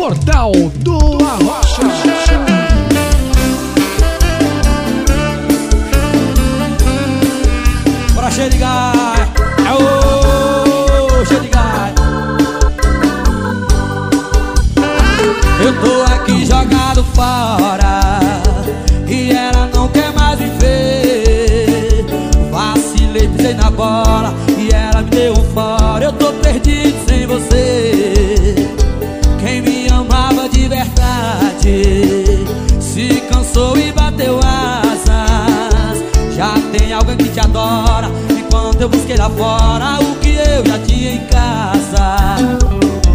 Portal do Arrocha. Bora gás, é o gás. Eu tô aqui jogado fora de verdade se cansou e bateu asas. Já tem alguém que te adora. Enquanto eu busquei lá fora o que eu já tinha em casa.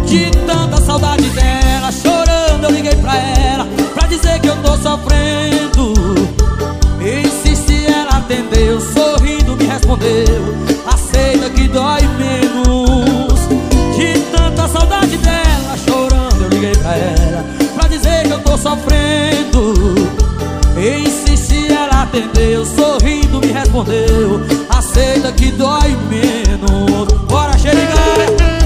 De tanta saudade dela, chorando eu liguei pra ela Pra dizer que eu tô sofrendo Que eu tô sofrendo. Insisti, ela atendeu, sorrindo me respondeu. Aceita que dói menos. Bora, xerigai!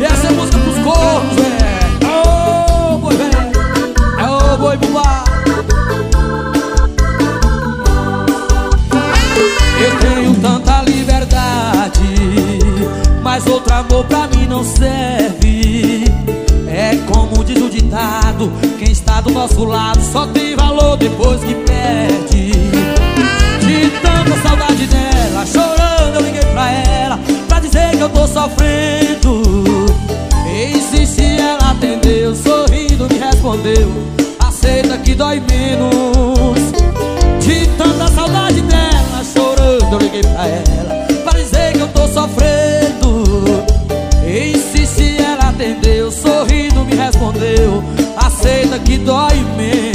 E essa é música pros cornos, velho Ô, boi, velho É o boi bubá Eu tenho tanta liberdade Mas outro amor pra É como diz o ditado Quem está do nosso lado só tem valor depois que perde. De tanta saudade dela Chorando eu liguei pra ela Pra dizer que eu tô sofrendo. Insisti, ela atendeu Sorrindo me respondeu Aceita que dói menos. De tanta respondeu Aceita que dói mesmo.